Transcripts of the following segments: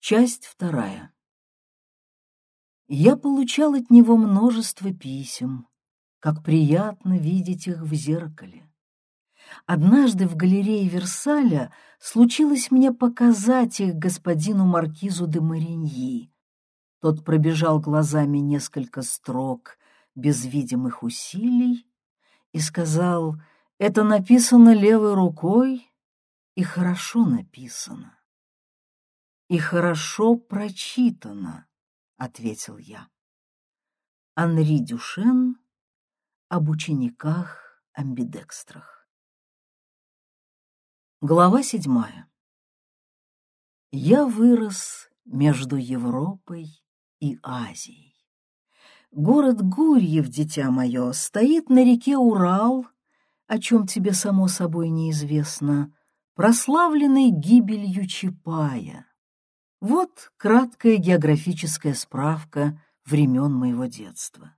Часть вторая. Я получал от него множество писем. Как приятно видеть их в зеркале. Однажды в галерее Версаля случилось мне показать их господину маркизу де Мариньи. Тот пробежал глазами несколько строк без видимых усилий и сказал, «Это написано левой рукой и хорошо написано». «И хорошо прочитано», — ответил я. Анри Дюшен об учениках-амбидекстрах. Глава седьмая. Я вырос между Европой и Азией. Город Гурьев, дитя мое, стоит на реке Урал, о чем тебе само собой неизвестно, прославленный гибелью Чапая, вот краткая географическая справка времен моего детства.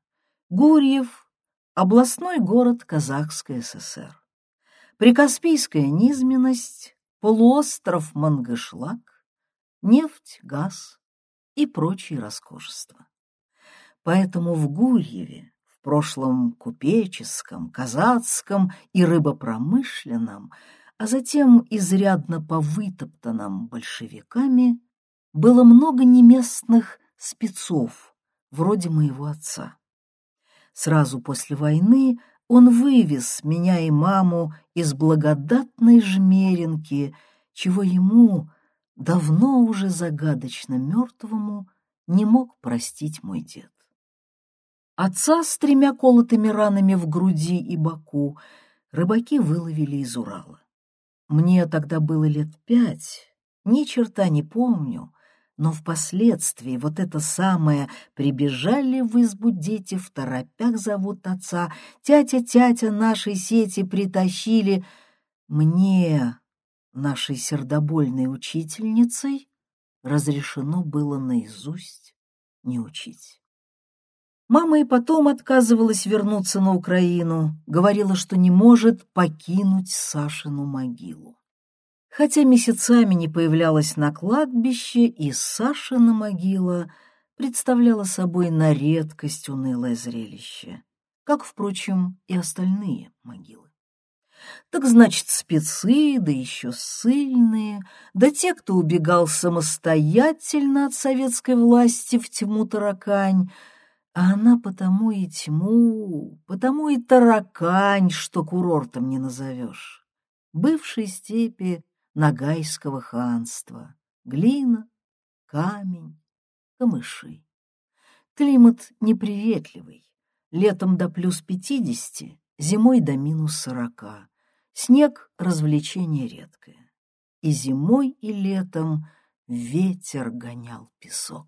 Гурьев — областной город Казахской ССР. Прикаспийская низменность, полуостров Мангышлак, нефть, газ и прочие роскошества. Поэтому в Гурьеве, в прошлом купеческом, казацком и рыбопромышленном, а затем изрядно повытоптанном большевиками, было много неместных спецов, вроде моего отца. Сразу после войны он вывез меня и маму из благодатной жмеринки, чего ему, давно уже загадочно мертвому, не мог простить мой дед. Отца с тремя колотыми ранами в груди и боку рыбаки выловили из Урала. Мне тогда было лет пять, ни черта не помню, но впоследствии вот это самое «прибежали в избу дети, в торопях зовут отца, тятя-тятя нашей сети притащили» мне, нашей сердобольной учительницей, разрешено было наизусть не учить. Мама и потом отказывалась вернуться на Украину, говорила, что не может покинуть Сашину могилу хотя месяцами не появлялась на кладбище, и Сашина могила представляла собой на редкость унылое зрелище, как, впрочем, и остальные могилы. Так значит, спецы, да еще ссыльные, да те, кто убегал самостоятельно от советской власти в тьму таракань, а она потому и тьму, потому и таракань, что курортом не назовешь. Бывшей степи Ногайского ханства. Глина, камень, камыши. Климат неприветливый. Летом до плюс пятидесяти, зимой до минус сорока. Снег — развлечение редкое. И зимой, и летом ветер гонял песок.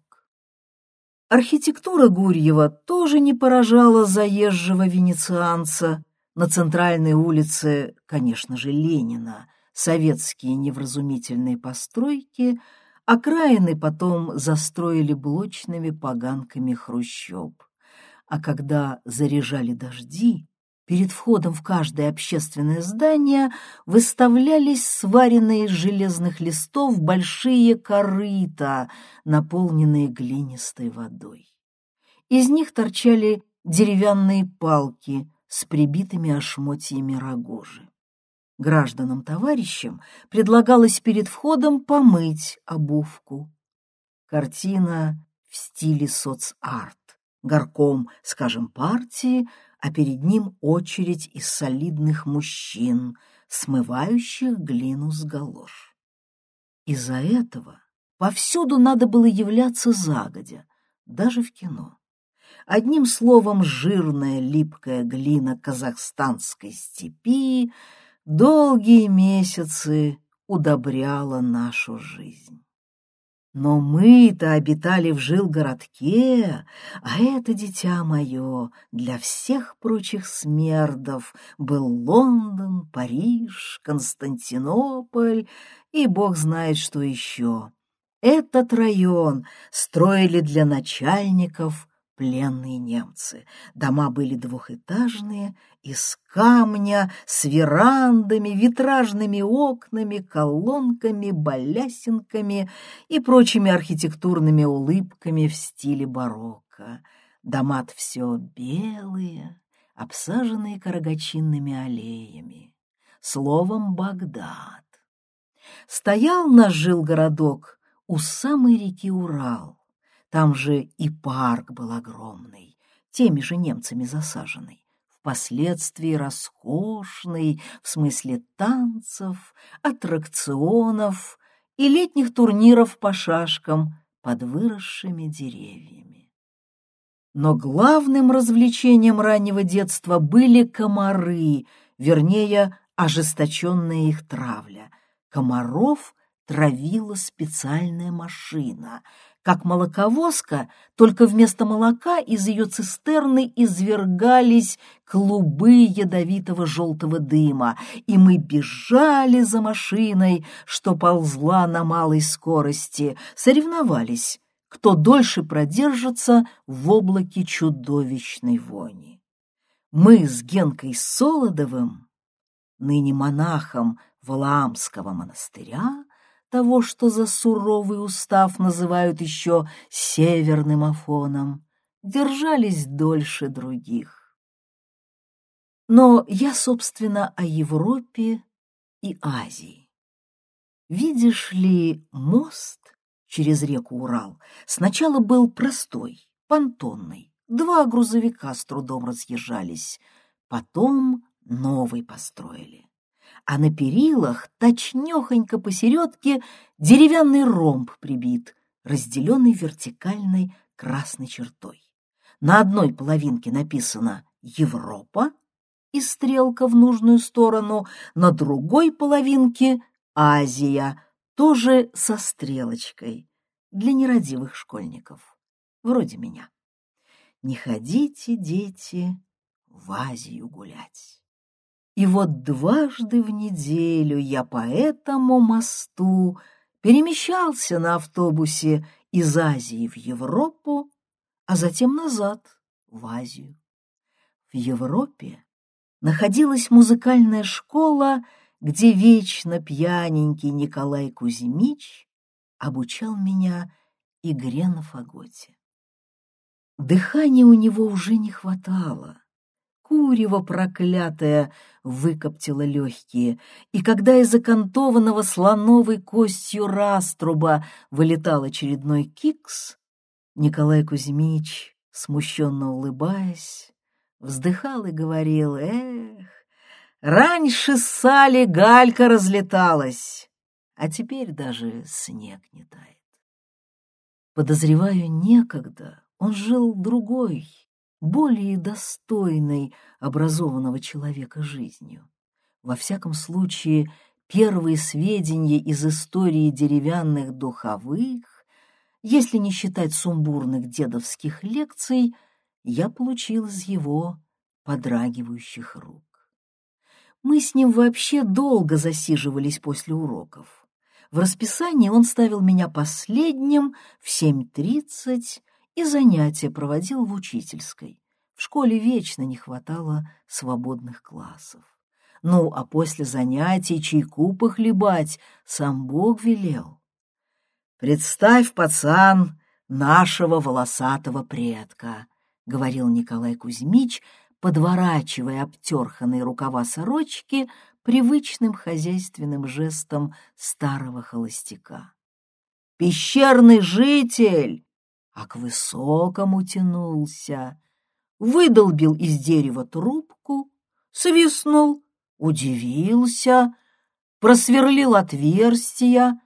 Архитектура Гурьева тоже не поражала заезжего венецианца. На центральной улице, конечно же, Ленина — советские невразумительные постройки, окраины потом застроили блочными поганками хрущоб. А когда заряжали дожди, перед входом в каждое общественное здание выставлялись сваренные из железных листов большие корыта, наполненные глинистой водой. Из них торчали деревянные палки с прибитыми ошмотьями рогожи. Гражданам-товарищам предлагалось перед входом помыть обувку. Картина в стиле соцарт, горком, скажем, партии, а перед ним очередь из солидных мужчин, смывающих глину с галош. Из-за этого повсюду надо было являться загодя, даже в кино. Одним словом, жирная липкая глина казахстанской степи — долгие месяцы удобряла нашу жизнь. Но мы-то обитали в жилгородке, а это, дитя мое, для всех прочих смердов был Лондон, Париж, Константинополь и бог знает что еще. Этот район строили для начальников пленные немцы. Дома были двухэтажные, из камня, с верандами, витражными окнами, колонками, балясинками и прочими архитектурными улыбками в стиле барокко. дома все белые, обсаженные карагачинными аллеями. Словом, Багдад. Стоял наш жил городок у самой реки Урал. Там же и парк был огромный, теми же немцами засаженный, впоследствии роскошный в смысле танцев, аттракционов и летних турниров по шашкам под выросшими деревьями. Но главным развлечением раннего детства были комары, вернее, ожесточенная их травля. Комаров травила специальная машина, как молоковозка, только вместо молока из ее цистерны извергались клубы ядовитого желтого дыма, и мы бежали за машиной, что ползла на малой скорости, соревновались, кто дольше продержится в облаке чудовищной вони. Мы с Генкой Солодовым, ныне монахом Валаамского монастыря, того, что за суровый устав называют еще северным афоном, держались дольше других. Но я, собственно, о Европе и Азии. Видишь ли, мост через реку Урал сначала был простой, понтонный. Два грузовика с трудом разъезжались. Потом новый построили. А на перилах точнёхонько посередке деревянный ромб прибит, разделенный вертикальной красной чертой. На одной половинке написано «Европа» и стрелка в нужную сторону, на другой половинке «Азия», тоже со стрелочкой для нерадивых школьников, вроде меня. Не ходите, дети, в Азию гулять. И вот дважды в неделю я по этому мосту перемещался на автобусе из Азии в Европу, а затем назад в Азию. В Европе находилась музыкальная школа, где вечно пьяненький Николай Кузьмич обучал меня игре на фаготе. Дыхания у него уже не хватало. Курево проклятое выкоптило легкие, и когда из окантованного слоновой костью раструба вылетал очередной кикс, Николай Кузьмич, смущенно улыбаясь, вздыхал и говорил, «Эх, Раньше сали галька разлеталась, а теперь даже снег не тает. Подозреваю, некогда он жил другой, более достойной образованного человека жизнью. Во всяком случае, первые сведения из истории деревянных духовых, если не считать сумбурных дедовских лекций, я получил из его подрагивающих рук. Мы с ним вообще долго засиживались после уроков. В расписании он ставил меня последним в 7.30 и занятия проводил в учительской. В школе вечно не хватало свободных классов. Ну, а после занятий чайку похлебать сам Бог велел. «Представь, пацан, нашего волосатого предка», — говорил Николай Кузьмич, подворачивая обтерханные рукава сорочки привычным хозяйственным жестом старого холостяка. «Пещерный житель!» А к высокому тянулся, выдолбил из дерева трубку, свистнул, удивился, просверлил отверстия,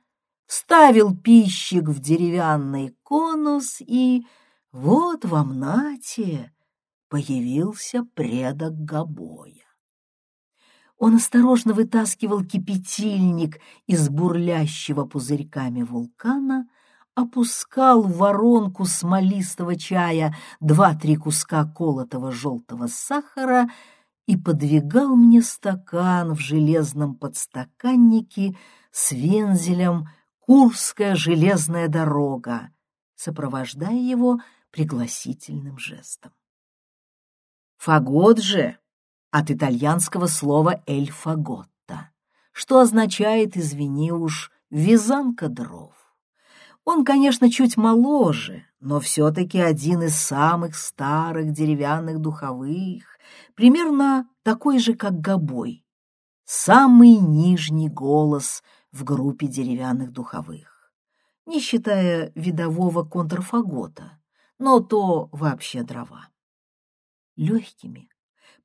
вставил пищик в деревянный конус и вот вам нате появился предок Габоя. Он осторожно вытаскивал кипятильник из бурлящего пузырьками вулкана, опускал в воронку смолистого чая два-три куска колотого желтого сахара и подвигал мне стакан в железном подстаканнике с вензелем «Курская железная дорога», сопровождая его пригласительным жестом. Фагот же от итальянского слова «эль фаготта», что означает, извини уж, «вязанка дров». Он, конечно, чуть моложе, но все-таки один из самых старых деревянных духовых, примерно такой же, как Гобой. Самый нижний голос в группе деревянных духовых, не считая видового контрфагота, но то вообще дрова. Легкими,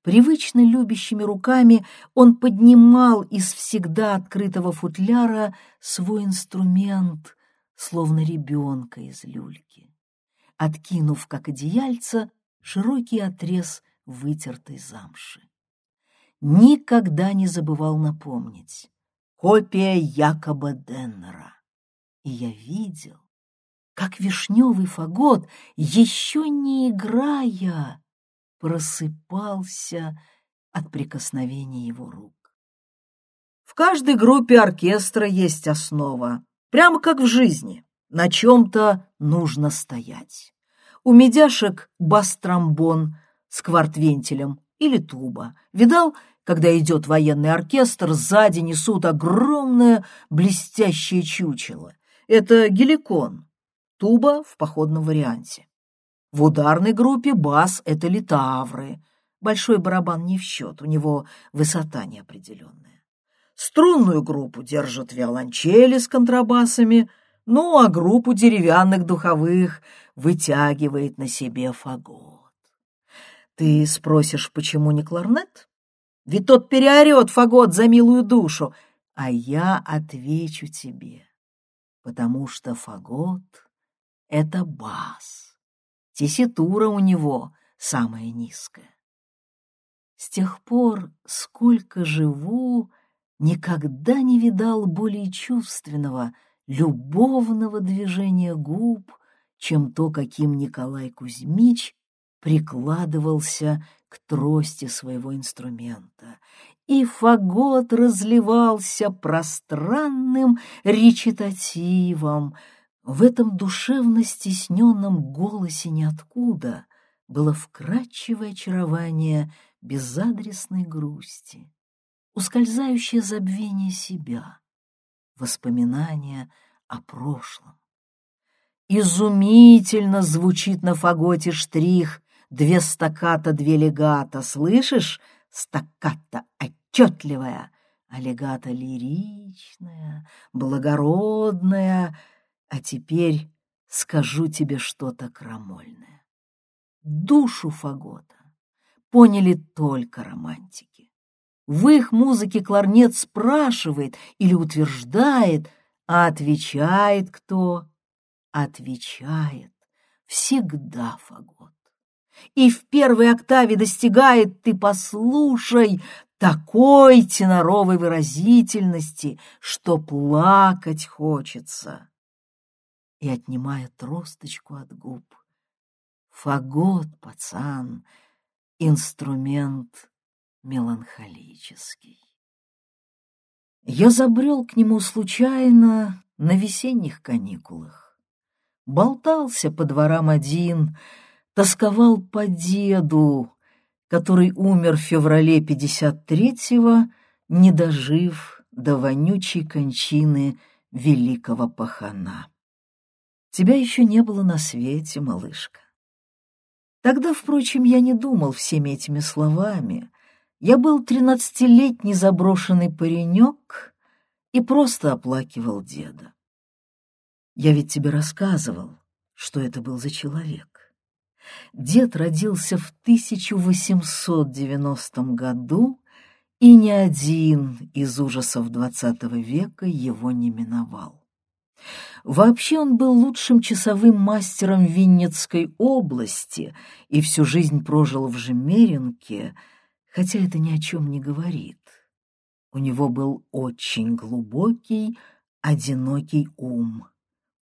привычно любящими руками он поднимал из всегда открытого футляра свой инструмент, словно ребенка из люльки, откинув, как одеяльца, широкий отрез вытертой замши. Никогда не забывал напомнить. Копия Якоба Деннера. И я видел, как вишневый фагот, еще не играя, просыпался от прикосновения его рук. В каждой группе оркестра есть основа, прямо как в жизни. На чем-то нужно стоять. У медяшек бас-тромбон с квартвентилем или туба. Видал, когда идет военный оркестр, сзади несут огромное блестящее чучело. Это геликон, туба в походном варианте. В ударной группе бас — это литавры. Большой барабан не в счет, у него высота неопределенная. Струнную группу держат виолончели с контрабасами, ну а группу деревянных духовых вытягивает на себе фагот. Ты спросишь, почему не кларнет? Ведь тот переорет фагот за милую душу. А я отвечу тебе, потому что фагот — это бас Тесситура у него самая низкая. С тех пор, сколько живу, никогда не видал более чувственного, любовного движения губ, чем то, каким Николай Кузьмич прикладывался к трости своего инструмента, и фагот разливался пространным речитативом, в этом душевно стесненном голосе ниоткуда было вкрадчивое очарование безадресной грусти, ускользающее забвение себя, воспоминания о прошлом. Изумительно звучит на фаготе штрих «Две стаката, две легата». Слышишь? Стаката отчетливая, а легата лиричная, благородная — а теперь скажу тебе что-то крамольное. Душу фагота поняли только романтики. В их музыке кларнет спрашивает или утверждает, а отвечает кто? Отвечает всегда фагот. И в первой октаве достигает, ты послушай, такой теноровой выразительности, что плакать хочется и отнимая тросточку от губ. Фагот, пацан, инструмент меланхолический. Я забрел к нему случайно на весенних каникулах. Болтался по дворам один, тосковал по деду, который умер в феврале 53-го, не дожив до вонючей кончины великого пахана. Тебя еще не было на свете, малышка. Тогда, впрочем, я не думал всеми этими словами. Я был тринадцатилетний заброшенный паренек и просто оплакивал деда. Я ведь тебе рассказывал, что это был за человек. Дед родился в 1890 году, и ни один из ужасов XX века его не миновал. Вообще он был лучшим часовым мастером Винницкой области и всю жизнь прожил в Жемеринке, хотя это ни о чем не говорит. У него был очень глубокий, одинокий ум.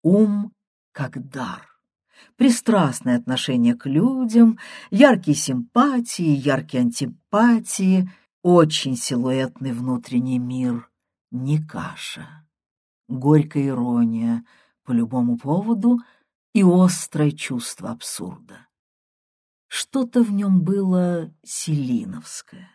Ум как дар. Пристрастное отношение к людям, яркие симпатии, яркие антипатии, очень силуэтный внутренний мир, не каша горькая ирония по любому поводу, и острое чувство абсурда. Что-то в нем было селиновское.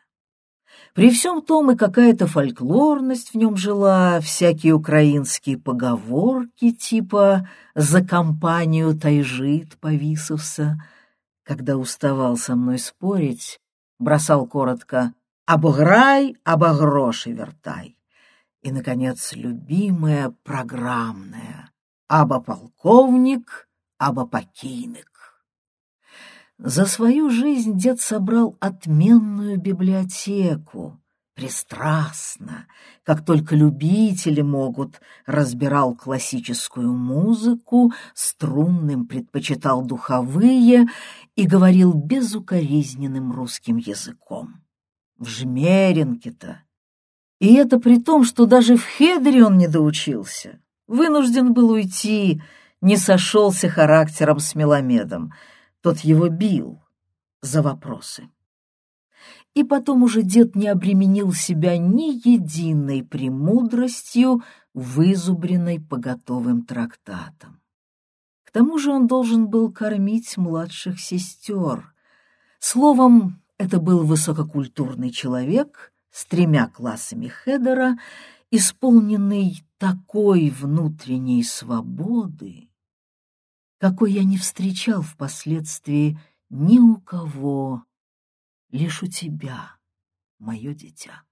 При всем том и какая-то фольклорность в нем жила, всякие украинские поговорки типа «за компанию тайжит повисовся». Когда уставал со мной спорить, бросал коротко «обыграй, обогроши вертай». И, наконец, любимая программная «аба полковник, аба покійник». За свою жизнь дед собрал отменную библиотеку, пристрастно, как только любители могут, разбирал классическую музыку, струнным предпочитал духовые и говорил безукоризненным русским языком. В Жмеринке-то. И это при том, что даже в Хедере он не доучился. Вынужден был уйти, не сошелся характером с Меломедом — тот его бил за вопросы. И потом уже дед не обременил себя ни единой премудростью, вызубренной по готовым трактатам. К тому же он должен был кормить младших сестер. Словом, это был высококультурный человек с тремя классами Хедера, исполненный такой внутренней свободы, какой я не встречал впоследствии ни у кого, лишь у тебя, мое дитя.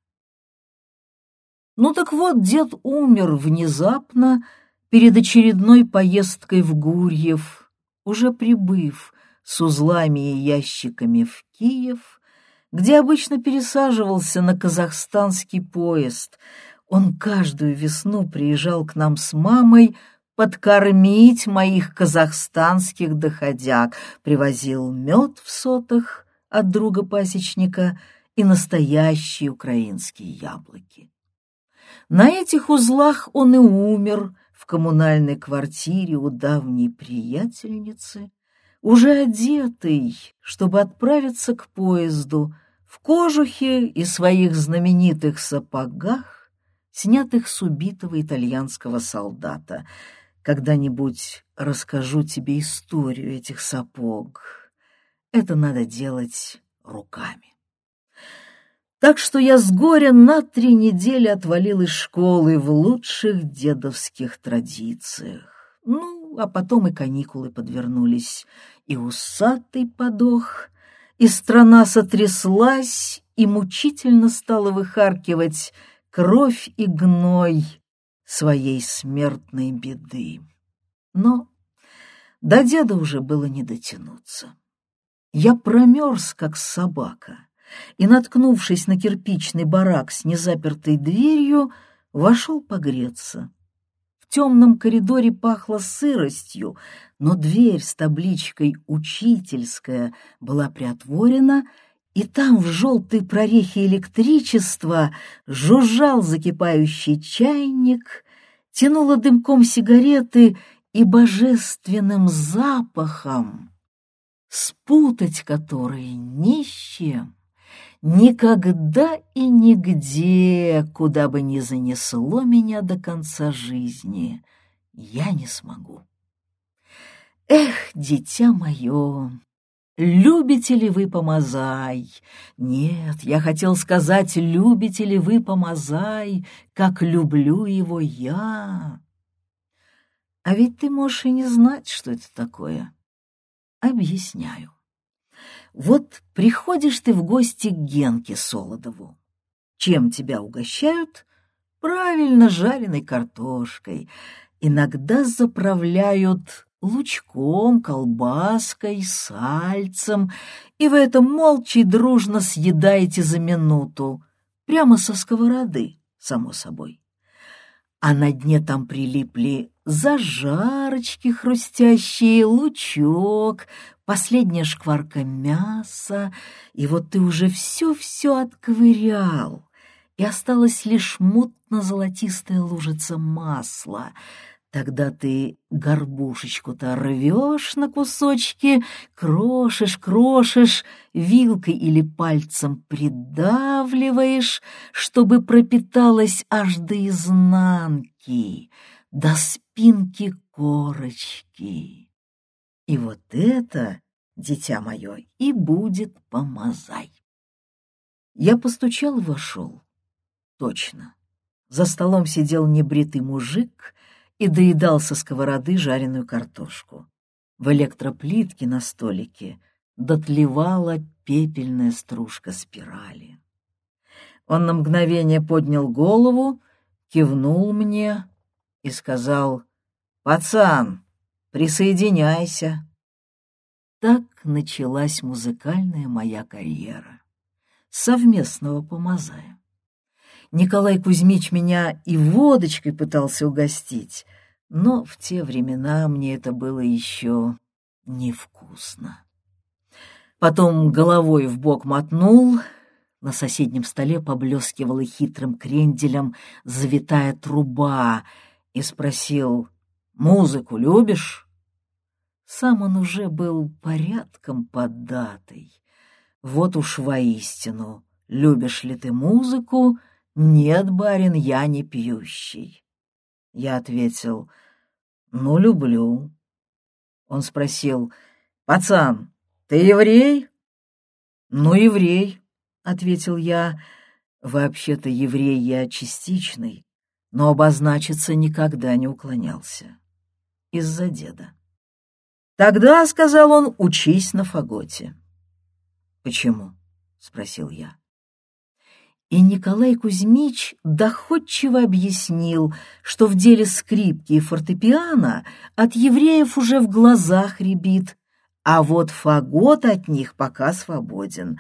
Ну так вот, дед умер внезапно перед очередной поездкой в Гурьев, уже прибыв с узлами и ящиками в Киев, где обычно пересаживался на казахстанский поезд. Он каждую весну приезжал к нам с мамой подкормить моих казахстанских доходяг, привозил мед в сотах от друга-пасечника и настоящие украинские яблоки. На этих узлах он и умер в коммунальной квартире у давней приятельницы, уже одетый, чтобы отправиться к поезду, в кожухе и своих знаменитых сапогах, снятых с убитого итальянского солдата — когда-нибудь расскажу тебе историю этих сапог. Это надо делать руками. Так что я с горя на три недели отвалил из школы в лучших дедовских традициях. Ну, а потом и каникулы подвернулись, и усатый подох, и страна сотряслась, и мучительно стала выхаркивать кровь и гной своей смертной беды. Но до деда уже было не дотянуться. Я промерз, как собака, и, наткнувшись на кирпичный барак с незапертой дверью, вошел погреться. В темном коридоре пахло сыростью, но дверь с табличкой «Учительская» была приотворена, и там в желтой прорехе электричества жужжал закипающий чайник, тянуло дымком сигареты и божественным запахом, спутать который ни с чем, никогда и нигде, куда бы ни занесло меня до конца жизни, я не смогу. Эх, дитя мое, Любите ли вы помазай? Нет, я хотел сказать, любите ли вы помазай, как люблю его я? А ведь ты можешь и не знать, что это такое. Объясняю. Вот приходишь ты в гости к Генке Солодову. Чем тебя угощают? Правильно, жареной картошкой. Иногда заправляют лучком, колбаской, сальцем, и вы это молча и дружно съедаете за минуту, прямо со сковороды, само собой. А на дне там прилипли зажарочки хрустящие, лучок, последняя шкварка мяса, и вот ты уже все-все отковырял, и осталась лишь мутно-золотистая лужица масла — Тогда ты горбушечку-то рвешь на кусочки, крошишь, крошишь, вилкой или пальцем придавливаешь, чтобы пропиталась аж до изнанки, до спинки корочки. И вот это, дитя мое, и будет помазай. Я постучал и вошел. Точно. За столом сидел небритый мужик и доедал со сковороды жареную картошку. В электроплитке на столике дотлевала пепельная стружка спирали. Он на мгновение поднял голову, кивнул мне и сказал «Пацан, присоединяйся». Так началась музыкальная моя карьера. Совместного помазая. Николай Кузьмич меня и водочкой пытался угостить, но в те времена мне это было еще невкусно. Потом головой в бок мотнул, на соседнем столе поблескивала хитрым кренделем завитая труба и спросил «Музыку любишь?» Сам он уже был порядком поддатый. Вот уж воистину, любишь ли ты музыку, «Нет, барин, я не пьющий». Я ответил, «Ну, люблю». Он спросил, «Пацан, ты еврей?» «Ну, еврей», — ответил я. «Вообще-то еврей я частичный, но обозначиться никогда не уклонялся. Из-за деда». «Тогда, — сказал он, — учись на фаготе». «Почему?» — спросил я. И Николай Кузьмич доходчиво объяснил, что в деле скрипки и фортепиано от евреев уже в глазах рябит, а вот фагот от них пока свободен.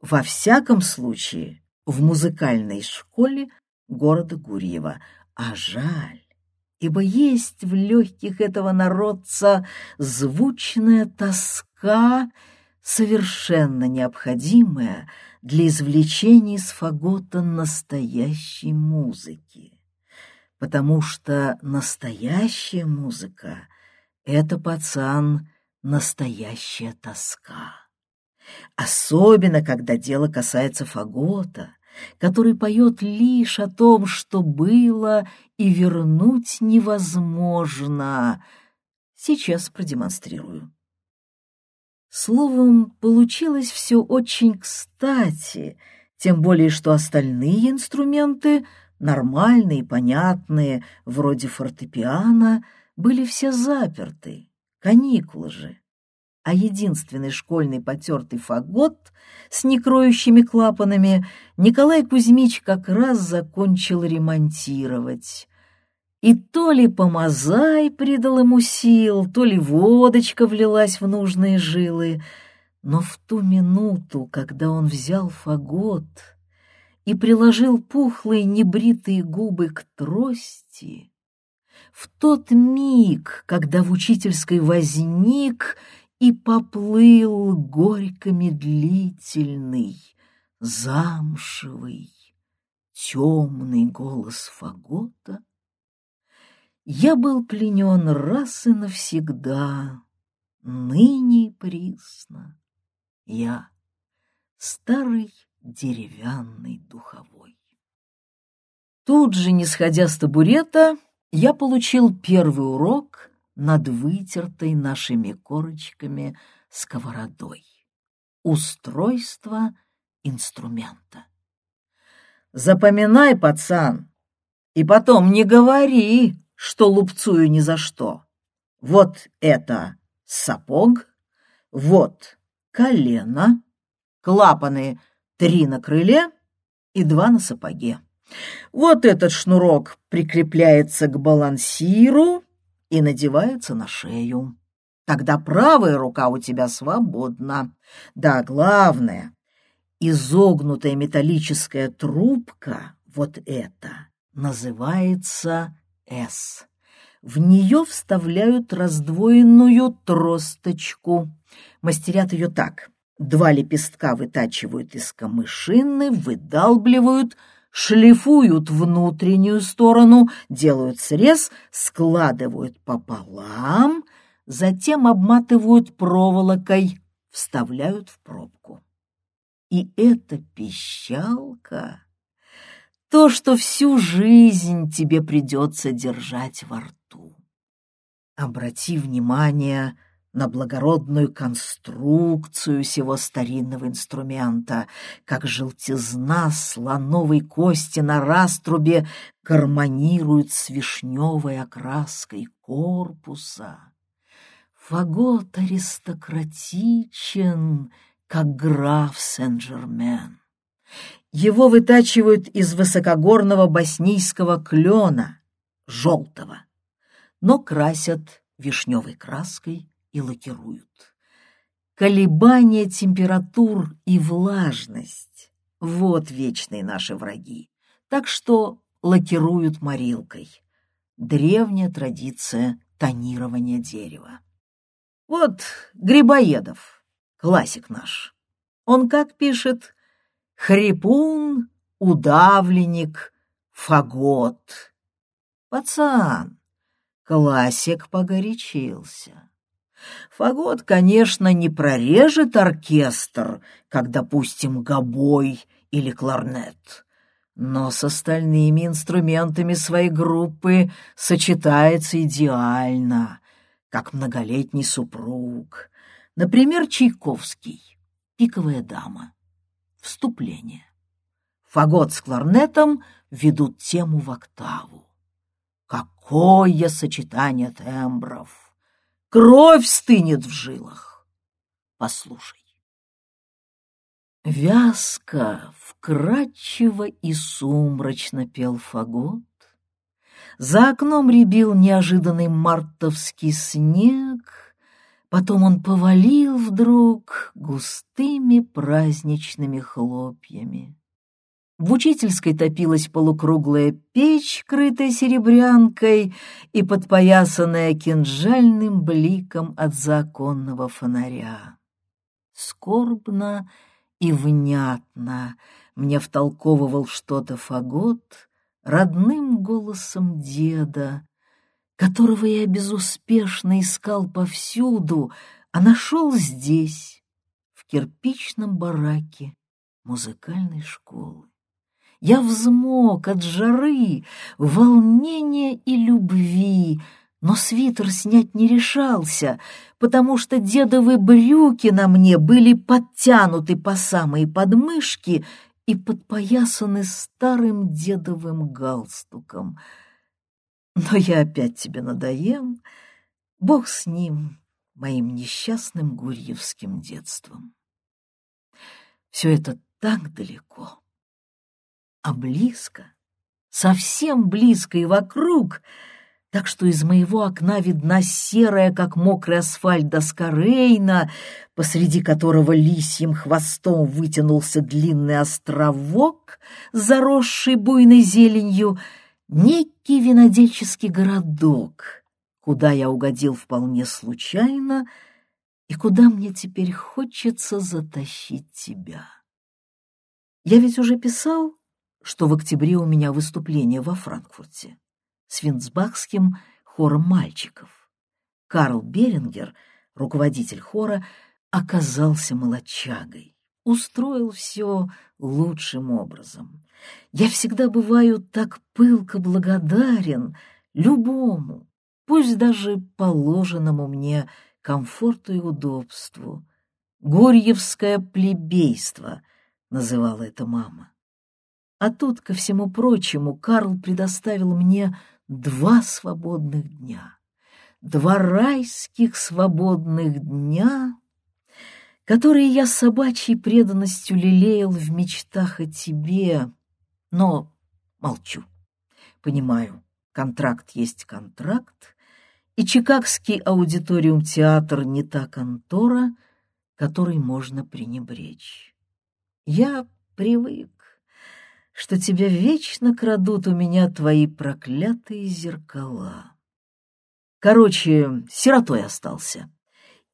Во всяком случае, в музыкальной школе города Гурьева. А жаль, ибо есть в легких этого народца звучная тоска, совершенно необходимая — для извлечения из фагота настоящей музыки. Потому что настоящая музыка — это, пацан, настоящая тоска. Особенно, когда дело касается фагота, который поет лишь о том, что было и вернуть невозможно. Сейчас продемонстрирую. Словом, получилось все очень кстати, тем более что остальные инструменты, нормальные, понятные, вроде фортепиано, были все заперты, каникулы же. А единственный школьный потертый фагот с некроющими клапанами Николай Кузьмич как раз закончил ремонтировать. И то ли помазай придал ему сил, то ли водочка влилась в нужные жилы. Но в ту минуту, когда он взял фагот и приложил пухлые небритые губы к трости, в тот миг, когда в учительской возник и поплыл горько-медлительный, замшевый, темный голос фагота, я был пленен раз и навсегда, ныне присно. Я старый деревянный духовой. Тут же, не сходя с табурета, я получил первый урок над вытертой нашими корочками сковородой. Устройство инструмента. Запоминай, пацан, и потом не говори, что лупцую ни за что. Вот это сапог, вот колено, клапаны три на крыле и два на сапоге. Вот этот шнурок прикрепляется к балансиру и надевается на шею. Тогда правая рука у тебя свободна. Да, главное, изогнутая металлическая трубка, вот это, называется с. В нее вставляют раздвоенную тросточку. Мастерят ее так. Два лепестка вытачивают из камышины, выдалбливают, шлифуют внутреннюю сторону, делают срез, складывают пополам, затем обматывают проволокой, вставляют в пробку. И эта пищалка то, что всю жизнь тебе придется держать во рту. Обрати внимание на благородную конструкцию сего старинного инструмента, как желтизна слоновой кости на раструбе гармонирует с вишневой окраской корпуса. Фагот аристократичен, как граф Сен-Жермен. Его вытачивают из высокогорного боснийского клена, желтого, но красят вишневой краской и лакируют. Колебания температур и влажность — вот вечные наши враги. Так что лакируют морилкой. Древняя традиция тонирования дерева. Вот Грибоедов, классик наш. Он как пишет «Хрипун, удавленник, фагот». Пацан, классик погорячился. Фагот, конечно, не прорежет оркестр, как, допустим, гобой или кларнет, но с остальными инструментами своей группы сочетается идеально, как многолетний супруг. Например, Чайковский, «Пиковая дама», «Вступление». Фагот с кларнетом ведут тему в октаву. Какое сочетание тембров! Кровь стынет в жилах. Послушай. Вязко, вкрадчиво и сумрачно пел фагот. За окном рябил неожиданный мартовский снег, потом он повалил вдруг густыми праздничными хлопьями. В учительской топилась полукруглая печь, крытая серебрянкой и подпоясанная кинжальным бликом от законного фонаря. Скорбно и внятно мне втолковывал что-то фагот родным голосом деда, которого я безуспешно искал повсюду, а нашел здесь, в кирпичном бараке музыкальной школы. Я взмок от жары, волнения и любви, но свитер снять не решался, потому что дедовы брюки на мне были подтянуты по самые подмышки и подпоясаны старым дедовым галстуком. Но я опять тебе надоем, бог с ним, моим несчастным гурьевским детством. Все это так далеко а близко, совсем близко и вокруг, так что из моего окна видна серая, как мокрый асфальт, доска Рейна, посреди которого лисьим хвостом вытянулся длинный островок, заросший буйной зеленью, некий винодельческий городок, куда я угодил вполне случайно и куда мне теперь хочется затащить тебя. Я ведь уже писал, что в октябре у меня выступление во Франкфурте с Винцбахским хором мальчиков. Карл Берингер, руководитель хора, оказался молочагой, устроил все лучшим образом. Я всегда бываю так пылко благодарен любому, пусть даже положенному мне комфорту и удобству. «Горьевское плебейство» называла это мама. А тут, ко всему прочему, Карл предоставил мне два свободных дня. Два райских свободных дня, которые я собачьей преданностью лелеял в мечтах о тебе. Но молчу. Понимаю, контракт есть контракт, и Чикагский аудиториум-театр не та контора, которой можно пренебречь. Я привык что тебя вечно крадут у меня твои проклятые зеркала. Короче, сиротой остался.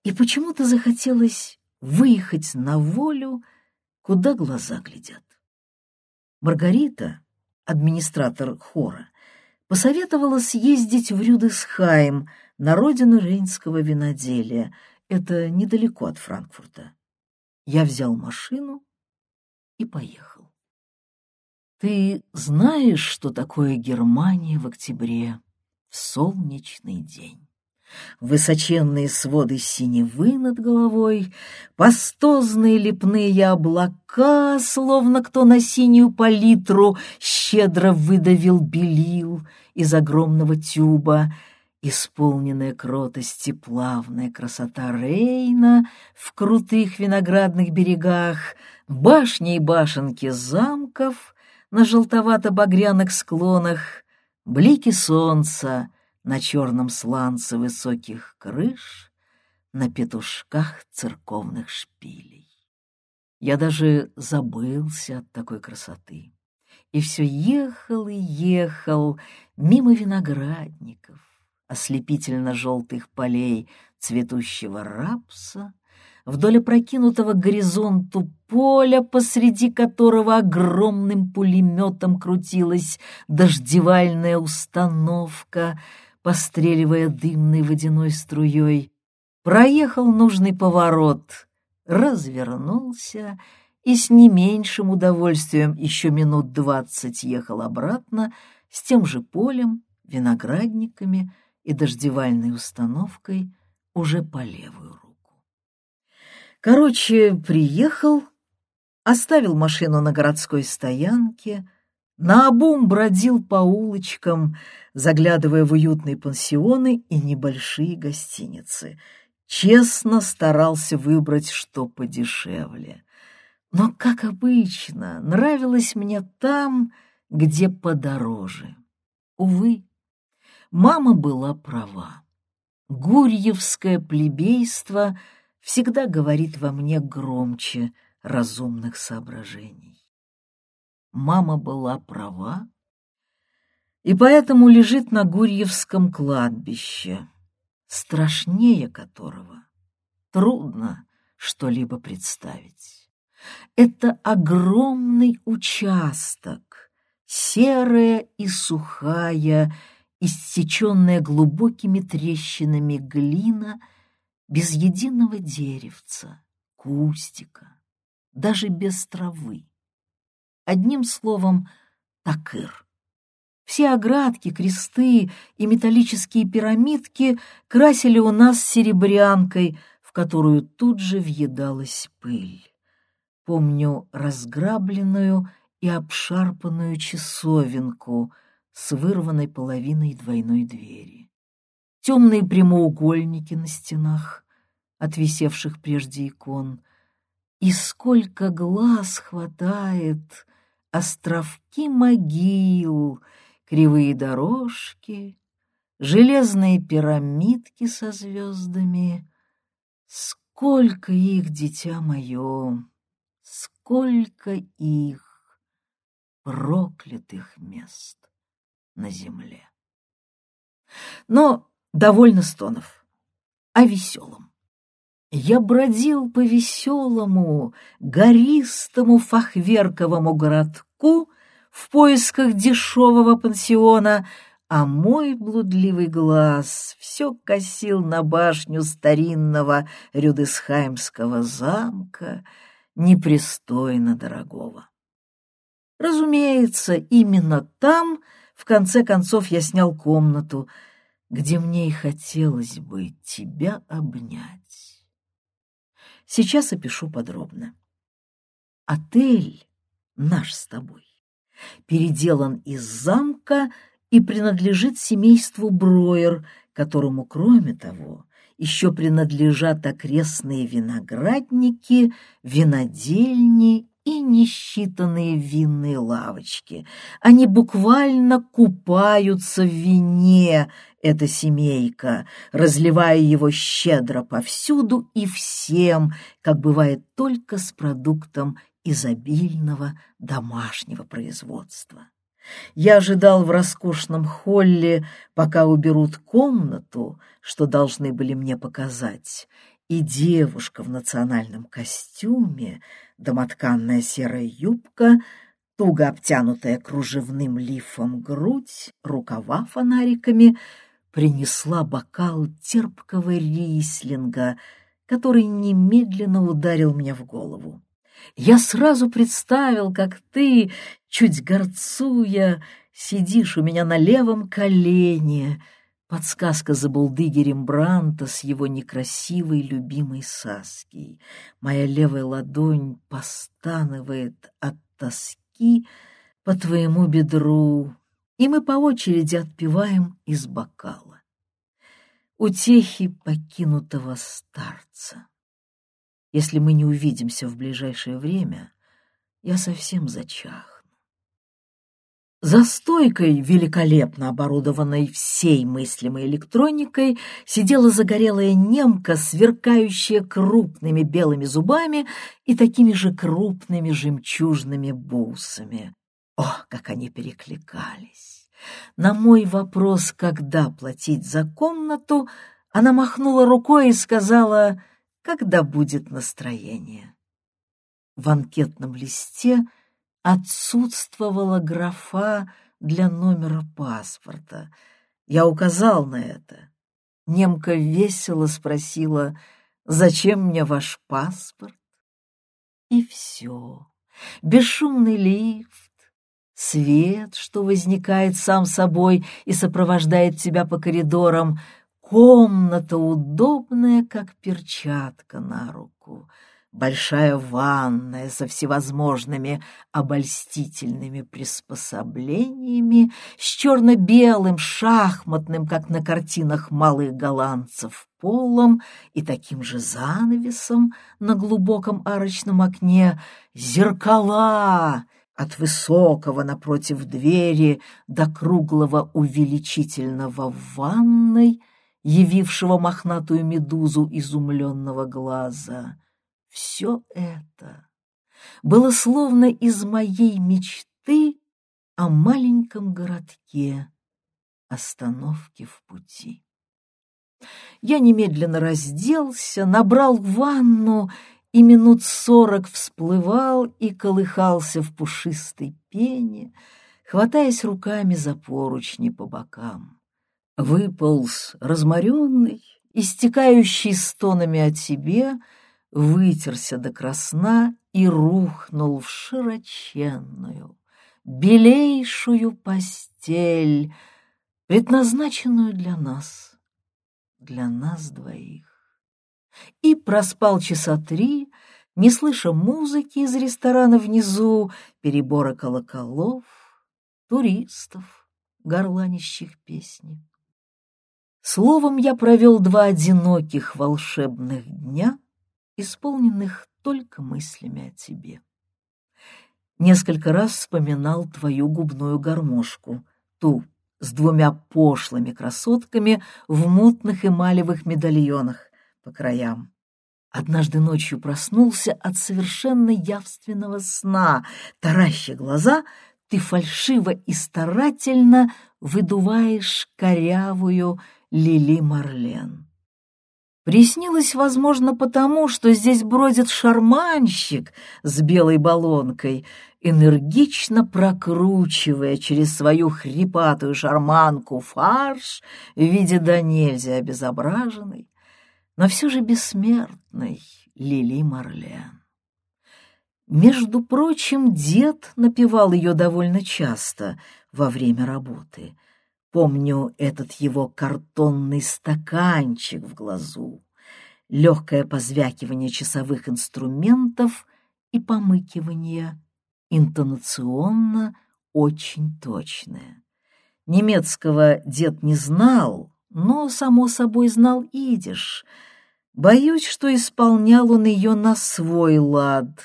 И почему-то захотелось выехать на волю, куда глаза глядят. Маргарита, администратор хора, посоветовала съездить в Рюдесхайм, на родину рейнского виноделия. Это недалеко от Франкфурта. Я взял машину и поехал. Ты знаешь, что такое Германия в октябре, в солнечный день? Высоченные своды синевы над головой, пастозные лепные облака, словно кто на синюю палитру щедро выдавил белил из огромного тюба, исполненная кротости плавная красота Рейна в крутых виноградных берегах, башни и башенки замков на желтовато-багряных склонах, блики солнца на черном сланце высоких крыш, на петушках церковных шпилей. Я даже забылся от такой красоты и все ехал и ехал мимо виноградников, ослепительно-желтых полей цветущего рапса, вдоль опрокинутого горизонту поля, посреди которого огромным пулеметом крутилась дождевальная установка, постреливая дымной водяной струей, проехал нужный поворот, развернулся и с не меньшим удовольствием еще минут двадцать ехал обратно с тем же полем, виноградниками, и дождевальной установкой уже по левую руку. Короче, приехал, оставил машину на городской стоянке, наобум бродил по улочкам, заглядывая в уютные пансионы и небольшие гостиницы. Честно старался выбрать что подешевле. Но, как обычно, нравилось мне там, где подороже. Увы, Мама была права. Гурьевское плебейство всегда говорит во мне громче разумных соображений. Мама была права, и поэтому лежит на Гурьевском кладбище, страшнее которого трудно что-либо представить. Это огромный участок, серая и сухая, иссеченная глубокими трещинами глина, без единого деревца, кустика, даже без травы. Одним словом, такыр. Все оградки, кресты и металлические пирамидки красили у нас серебрянкой, в которую тут же въедалась пыль. Помню разграбленную и обшарпанную часовенку — с вырванной половиной двойной двери. Темные прямоугольники на стенах, отвисевших прежде икон. И сколько глаз хватает, островки могил, кривые дорожки, железные пирамидки со звездами. Сколько их, дитя мое, сколько их проклятых мест! на земле. Но довольно стонов, о веселом. Я бродил по веселому, гористому фахверковому городку в поисках дешевого пансиона, а мой блудливый глаз все косил на башню старинного Рюдесхаймского замка, непристойно дорогого. Разумеется, именно там — в конце концов я снял комнату, где мне и хотелось бы тебя обнять. Сейчас опишу подробно. Отель наш с тобой переделан из замка и принадлежит семейству Броер, которому, кроме того, еще принадлежат окрестные виноградники, винодельни и несчитанные винные лавочки. Они буквально купаются в вине, эта семейка, разливая его щедро повсюду и всем, как бывает только с продуктом изобильного домашнего производства. Я ожидал в роскошном холле, пока уберут комнату, что должны были мне показать, и девушка в национальном костюме, домотканная серая юбка, туго обтянутая кружевным лифом грудь, рукава фонариками, принесла бокал терпкого рислинга, который немедленно ударил меня в голову. Я сразу представил, как ты, чуть горцуя, сидишь у меня на левом колене, Подсказка забулдыги Рембранта с его некрасивой любимой Саской. Моя левая ладонь постанывает от тоски по твоему бедру, и мы по очереди отпиваем из бокала. Утехи покинутого старца. Если мы не увидимся в ближайшее время, я совсем зачах. За стойкой, великолепно оборудованной всей мыслимой электроникой, сидела загорелая немка, сверкающая крупными белыми зубами и такими же крупными жемчужными бусами. О, как они перекликались! На мой вопрос, когда платить за комнату, она махнула рукой и сказала, когда будет настроение. В анкетном листе — отсутствовала графа для номера паспорта. Я указал на это. Немка весело спросила, «Зачем мне ваш паспорт?» И все. Бесшумный лифт, свет, что возникает сам собой и сопровождает тебя по коридорам, комната удобная, как перчатка на руку — большая ванная со всевозможными обольстительными приспособлениями, с черно-белым, шахматным, как на картинах малых голландцев, полом и таким же занавесом на глубоком арочном окне, зеркала от высокого напротив двери до круглого увеличительного в ванной, явившего мохнатую медузу изумленного глаза — все это было словно из моей мечты о маленьком городке, остановке в пути. Я немедленно разделся, набрал ванну и минут сорок всплывал и колыхался в пушистой пене, хватаясь руками за поручни по бокам. Выполз разморенный, истекающий стонами от себе — вытерся до красна и рухнул в широченную, белейшую постель, предназначенную для нас, для нас двоих. И проспал часа три, не слыша музыки из ресторана внизу, перебора колоколов, туристов, горланищих песни. Словом, я провел два одиноких волшебных дня — исполненных только мыслями о тебе. Несколько раз вспоминал твою губную гармошку, ту с двумя пошлыми красотками в мутных эмалевых медальонах по краям. Однажды ночью проснулся от совершенно явственного сна, тараща глаза, ты фальшиво и старательно выдуваешь корявую Лили Марлен. Приснилось, возможно, потому, что здесь бродит шарманщик с белой баллонкой, энергично прокручивая через свою хрипатую шарманку фарш в виде да нельзя обезображенной, но все же бессмертной Лили Марлен. Между прочим, дед напевал ее довольно часто во время работы — Помню этот его картонный стаканчик в глазу, легкое позвякивание часовых инструментов и помыкивание, интонационно очень точное. Немецкого дед не знал, но, само собой, знал идиш. Боюсь, что исполнял он ее на свой лад.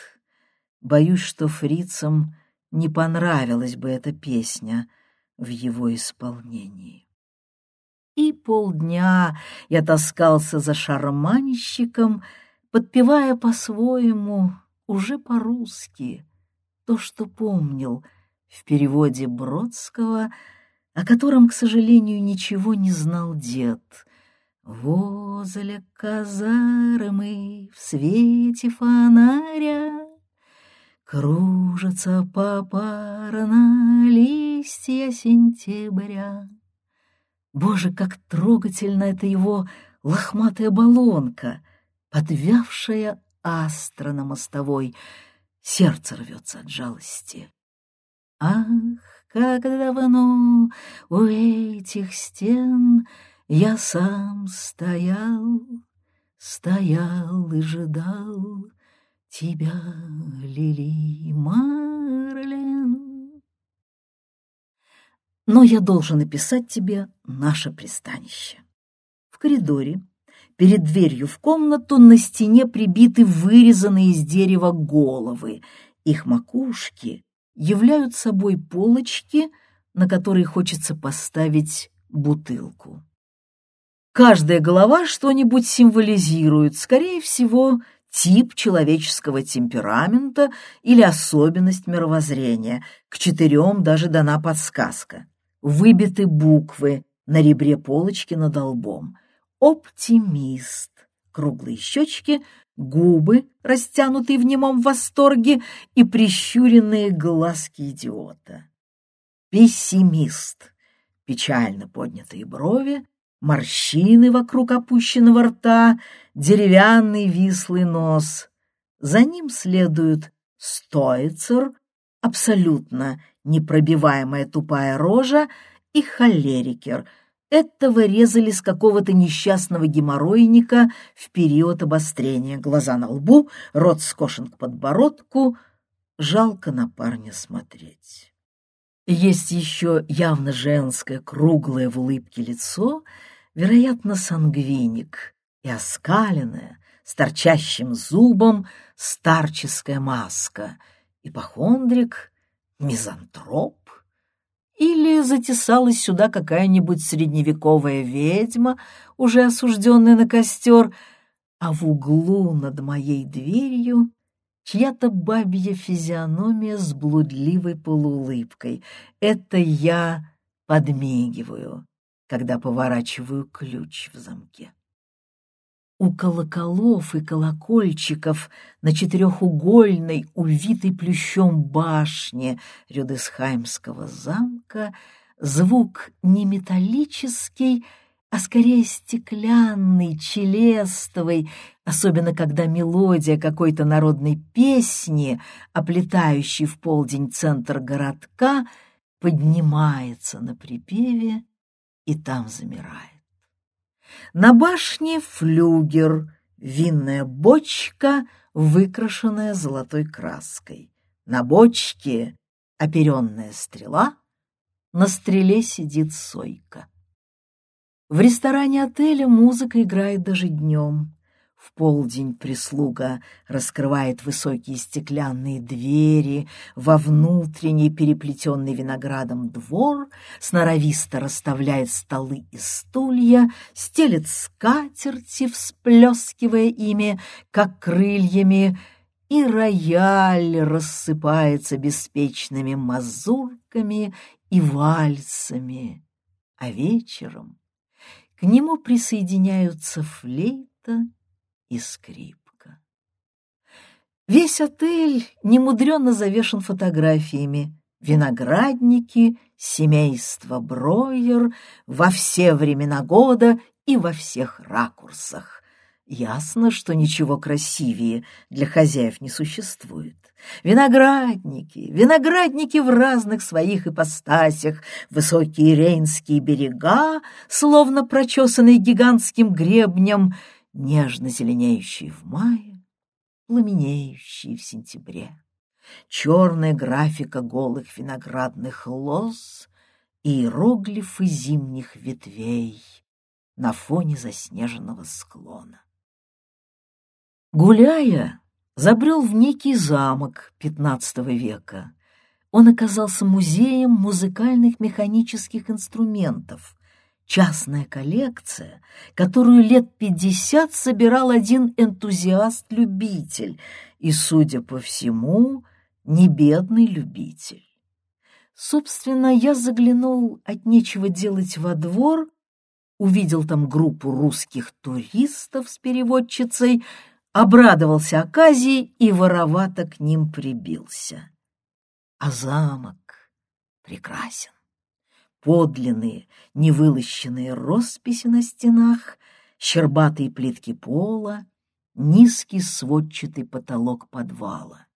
Боюсь, что фрицам не понравилась бы эта песня — в его исполнении. И полдня я таскался за шарманщиком, подпевая по-своему, уже по-русски, то, что помнил в переводе Бродского, о котором, к сожалению, ничего не знал дед. Возле казармы в свете фонаря Кружится попарно листья сентября. Боже, как трогательно это его лохматая баллонка, подвявшая астра на мостовой. Сердце рвется от жалости. Ах, как давно у этих стен Я сам стоял, стоял и ждал тебя, Лили Марлен. Но я должен описать тебе наше пристанище. В коридоре Перед дверью в комнату на стене прибиты вырезанные из дерева головы. Их макушки являют собой полочки, на которые хочется поставить бутылку. Каждая голова что-нибудь символизирует, скорее всего, тип человеческого темперамента или особенность мировоззрения. К четырем даже дана подсказка. Выбиты буквы на ребре полочки над лбом — оптимист. Круглые щечки, губы, растянутые в немом восторге, и прищуренные глазки идиота. Пессимист. Печально поднятые брови, морщины вокруг опущенного рта, деревянный вислый нос. За ним следует стоицер, абсолютно непробиваемая тупая рожа, и холерикер — этого резали с какого-то несчастного геморройника в период обострения. Глаза на лбу, рот скошен к подбородку. Жалко на парня смотреть. Есть еще явно женское, круглое в улыбке лицо, вероятно, сангвиник, и оскаленная, с торчащим зубом, старческая маска, ипохондрик, мизантроп, или затесалась сюда какая-нибудь средневековая ведьма, уже осужденная на костер, а в углу над моей дверью чья-то бабья физиономия с блудливой полуулыбкой. Это я подмигиваю, когда поворачиваю ключ в замке. У колоколов и колокольчиков на четырехугольной, увитой плющом башне Рюдесхаймского замка звук не металлический, а скорее стеклянный, челестовый, особенно когда мелодия какой-то народной песни, оплетающей в полдень центр городка, поднимается на припеве и там замирает. На башне флюгер, винная бочка, выкрашенная золотой краской. На бочке оперенная стрела, на стреле сидит сойка. В ресторане отеля музыка играет даже днем. В полдень прислуга раскрывает высокие стеклянные двери во внутренний переплетенный виноградом двор, сноровисто расставляет столы и стулья, стелет скатерти, всплескивая ими, как крыльями, и рояль рассыпается беспечными мазурками и вальсами. А вечером к нему присоединяются флейта и скрипка. Весь отель немудренно завешен фотографиями. Виноградники, семейство Броер во все времена года и во всех ракурсах. Ясно, что ничего красивее для хозяев не существует. Виноградники, виноградники в разных своих ипостасях, высокие рейнские берега, словно прочесанные гигантским гребнем — нежно зеленеющие в мае, пламенеющие в сентябре, черная графика голых виноградных лоз и иероглифы зимних ветвей на фоне заснеженного склона. Гуляя, забрел в некий замок XV века. Он оказался музеем музыкальных механических инструментов, частная коллекция, которую лет пятьдесят собирал один энтузиаст-любитель и, судя по всему, не бедный любитель. Собственно, я заглянул от нечего делать во двор, увидел там группу русских туристов с переводчицей, обрадовался оказии и воровато к ним прибился. А замок прекрасен подлинные, невылощенные росписи на стенах, щербатые плитки пола, низкий сводчатый потолок подвала.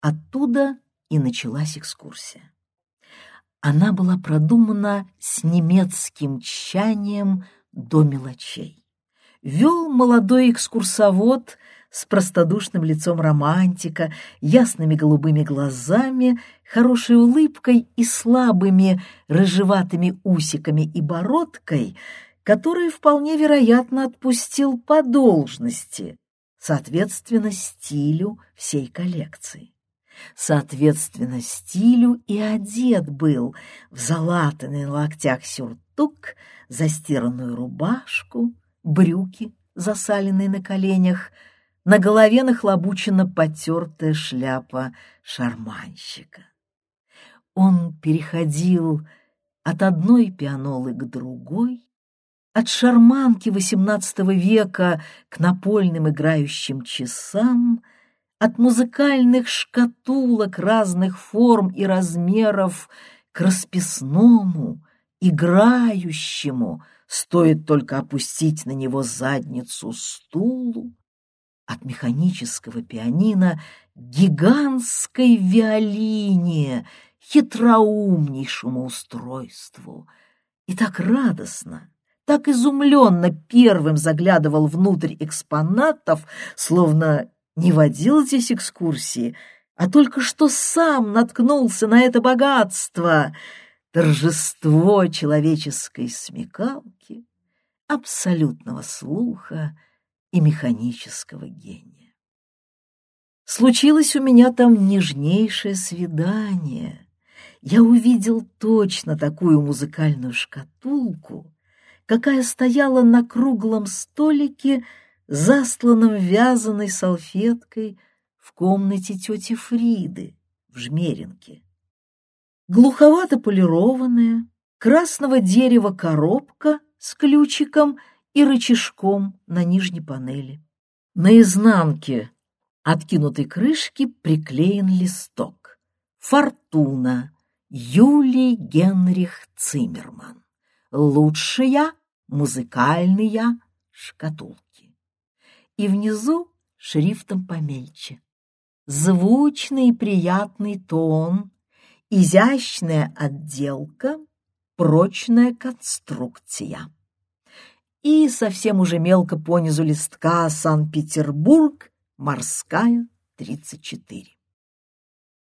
Оттуда и началась экскурсия. Она была продумана с немецким тщанием до мелочей. Вел молодой экскурсовод с простодушным лицом романтика, ясными голубыми глазами, хорошей улыбкой и слабыми рыжеватыми усиками и бородкой, который вполне вероятно отпустил по должности, соответственно стилю всей коллекции. Соответственно стилю и одет был в залатанный на локтях сюртук, застиранную рубашку, брюки, засаленные на коленях, на голове нахлобучена потертая шляпа шарманщика. Он переходил от одной пианолы к другой, от шарманки XVIII века к напольным играющим часам, от музыкальных шкатулок разных форм и размеров к расписному, играющему, стоит только опустить на него задницу стулу, от механического пианино гигантской виолине, хитроумнейшему устройству. И так радостно, так изумленно первым заглядывал внутрь экспонатов, словно не водил здесь экскурсии, а только что сам наткнулся на это богатство, торжество человеческой смекалки, абсолютного слуха, и механического гения. Случилось у меня там нежнейшее свидание. Я увидел точно такую музыкальную шкатулку, какая стояла на круглом столике, застланном вязаной салфеткой в комнате тети Фриды в Жмеринке. Глуховато полированная, красного дерева коробка с ключиком и рычажком на нижней панели. На изнанке откинутой крышки приклеен листок. «Фортуна. Юлий Генрих Циммерман. Лучшая музыкальная шкатулки». И внизу шрифтом помельче. Звучный приятный тон, изящная отделка, прочная конструкция и совсем уже мелко понизу листка «Санкт-Петербург, морская, 34».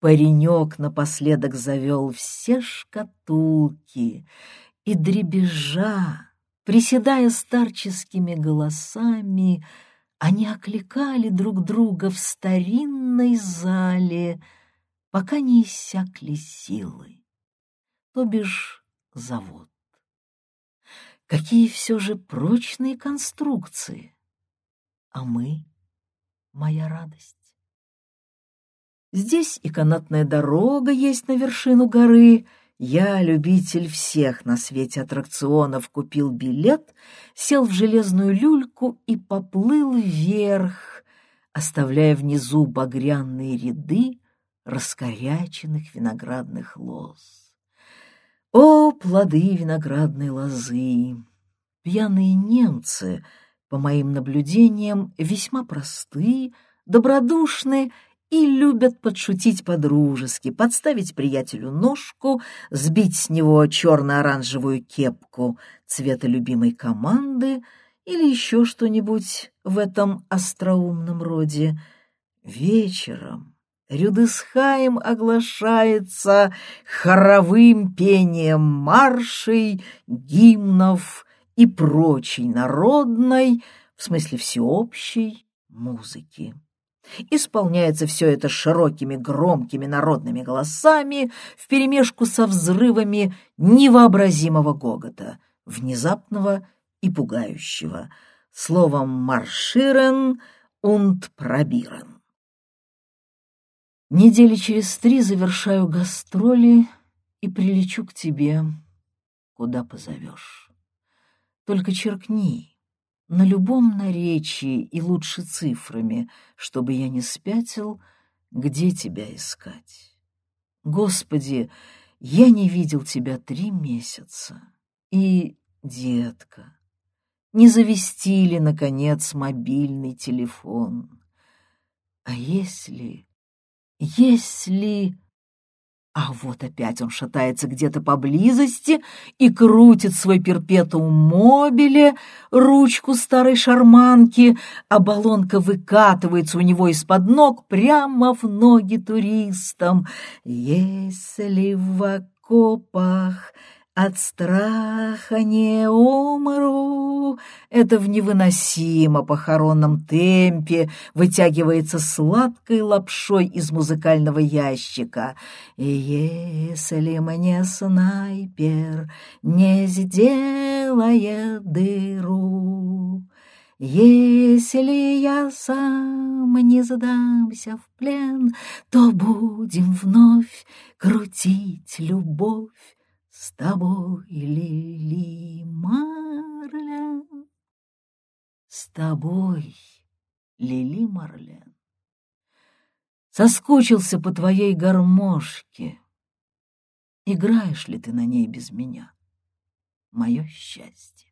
Паренек напоследок завел все шкатулки и, дребезжа, приседая старческими голосами, они окликали друг друга в старинной зале, пока не иссякли силы, то бишь завод. Какие все же прочные конструкции! А мы — моя радость. Здесь и канатная дорога есть на вершину горы. Я, любитель всех на свете аттракционов, купил билет, сел в железную люльку и поплыл вверх, оставляя внизу багряные ряды раскоряченных виноградных лоз. О, плоды виноградной лозы! Пьяные немцы, по моим наблюдениям, весьма просты, добродушны и любят подшутить по-дружески, подставить приятелю ножку, сбить с него черно-оранжевую кепку цвета любимой команды или еще что-нибудь в этом остроумном роде. Вечером Рюдесхайм оглашается хоровым пением маршей, гимнов и прочей народной, в смысле всеобщей, музыки. Исполняется все это широкими громкими народными голосами вперемешку со взрывами невообразимого гогота, внезапного и пугающего, словом «марширен» und «пробирен». Недели через три завершаю гастроли и прилечу к тебе, куда позовешь. Только черкни на любом наречии и лучше цифрами, чтобы я не спятил, где тебя искать. Господи, я не видел тебя три месяца. И, детка, не завести ли, наконец, мобильный телефон? А если... Если А вот опять он шатается где-то поблизости и крутит свой перпетум мобиле, ручку старой шарманки, а баллонка выкатывается у него из-под ног прямо в ноги туристам. Если в окопах от страха не умру. Это в невыносимо похоронном темпе вытягивается сладкой лапшой из музыкального ящика. И если мне снайпер не сделает дыру, если я сам не сдамся в плен, то будем вновь крутить любовь с тобой, Лили Марлен, с тобой, Лили Марлен. Соскучился по твоей гармошке. Играешь ли ты на ней без меня? Мое счастье.